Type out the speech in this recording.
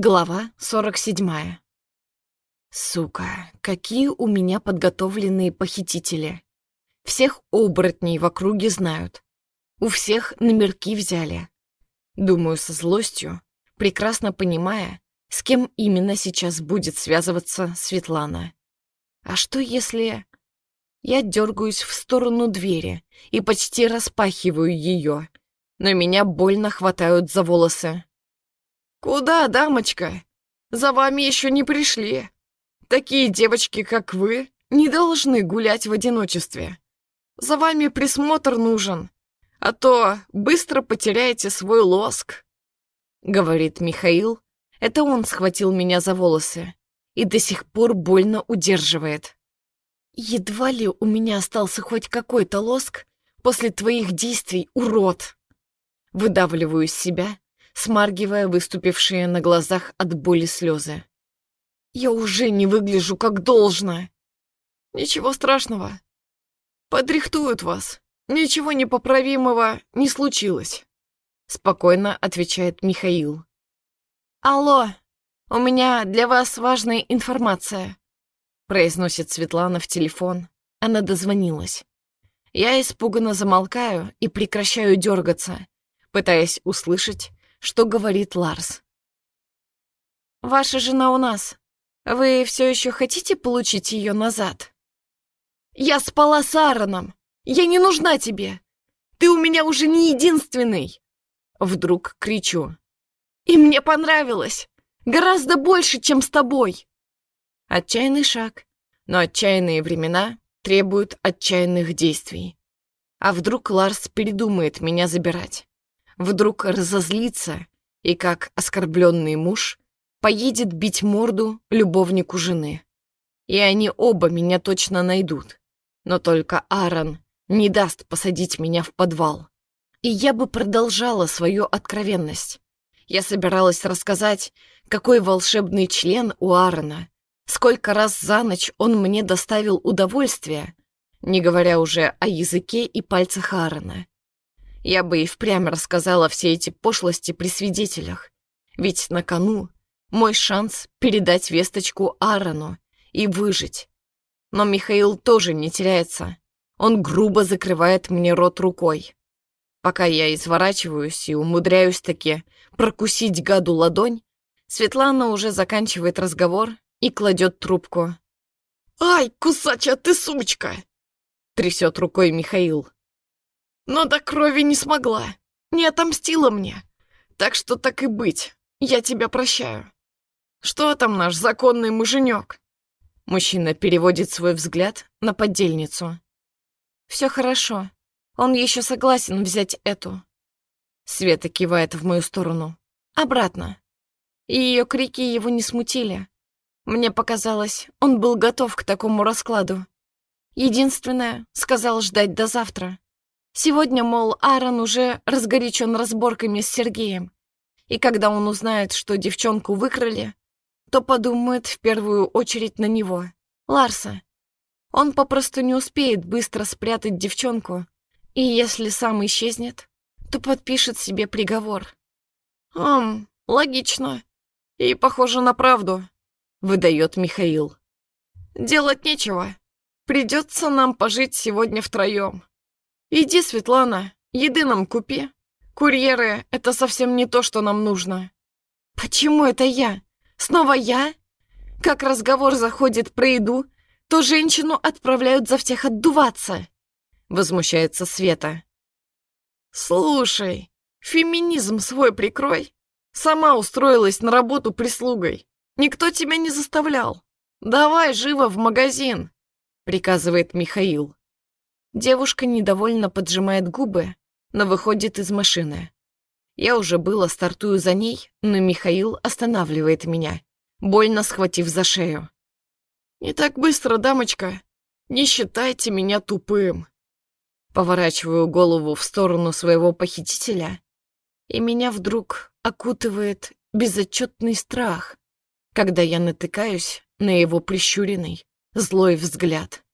Глава 47. Сука, какие у меня подготовленные похитители. Всех оборотней в округе знают. У всех номерки взяли. Думаю со злостью, прекрасно понимая, с кем именно сейчас будет связываться Светлана. А что если... Я дергаюсь в сторону двери и почти распахиваю ее, но меня больно хватают за волосы. «Куда, дамочка? За вами еще не пришли. Такие девочки, как вы, не должны гулять в одиночестве. За вами присмотр нужен, а то быстро потеряете свой лоск», — говорит Михаил. Это он схватил меня за волосы и до сих пор больно удерживает. «Едва ли у меня остался хоть какой-то лоск после твоих действий, урод!» Выдавливаю из себя, смаргивая выступившие на глазах от боли слезы. «Я уже не выгляжу как должно!» «Ничего страшного. Подрихтуют вас. Ничего непоправимого не случилось», — спокойно отвечает Михаил. «Алло, у меня для вас важная информация», — произносит Светлана в телефон. Она дозвонилась. Я испуганно замолкаю и прекращаю дергаться, пытаясь услышать, что говорит Ларс. «Ваша жена у нас. Вы все еще хотите получить ее назад?» «Я спала с Аароном. Я не нужна тебе. Ты у меня уже не единственный!» Вдруг кричу. «И мне понравилось. Гораздо больше, чем с тобой!» Отчаянный шаг, но отчаянные времена требуют отчаянных действий. А вдруг Ларс передумает меня забирать? Вдруг разозлится и, как оскорбленный муж, поедет бить морду любовнику жены. И они оба меня точно найдут. Но только Аарон не даст посадить меня в подвал. И я бы продолжала свою откровенность. Я собиралась рассказать, какой волшебный член у Аарона, сколько раз за ночь он мне доставил удовольствие, не говоря уже о языке и пальцах Аарона. Я бы и впрямь рассказала все эти пошлости при свидетелях. Ведь на кону мой шанс передать весточку Аарону и выжить. Но Михаил тоже не теряется. Он грубо закрывает мне рот рукой. Пока я изворачиваюсь и умудряюсь таки прокусить гаду ладонь, Светлана уже заканчивает разговор и кладет трубку. «Ай, кусача ты сучка!» Трясет рукой Михаил но до крови не смогла, не отомстила мне. Так что так и быть, я тебя прощаю. Что там наш законный муженек? Мужчина переводит свой взгляд на поддельницу. Все хорошо, он еще согласен взять эту. Света кивает в мою сторону. Обратно. И ее крики его не смутили. Мне показалось, он был готов к такому раскладу. Единственное, сказал ждать до завтра. Сегодня, мол, Аарон уже разгорячен разборками с Сергеем. И когда он узнает, что девчонку выкрали, то подумает в первую очередь на него, Ларса. Он попросту не успеет быстро спрятать девчонку, и если сам исчезнет, то подпишет себе приговор. «Ам, логично. И похоже на правду», — выдает Михаил. «Делать нечего. Придется нам пожить сегодня втроем. «Иди, Светлана, еды нам купи. Курьеры — это совсем не то, что нам нужно». «Почему это я? Снова я?» Как разговор заходит про еду, то женщину отправляют за всех отдуваться. Возмущается Света. «Слушай, феминизм свой прикрой. Сама устроилась на работу прислугой. Никто тебя не заставлял. Давай живо в магазин», — приказывает Михаил. Девушка недовольно поджимает губы, но выходит из машины. Я уже было стартую за ней, но Михаил останавливает меня, больно схватив за шею. «Не так быстро, дамочка. Не считайте меня тупым». Поворачиваю голову в сторону своего похитителя, и меня вдруг окутывает безотчетный страх, когда я натыкаюсь на его прищуренный, злой взгляд.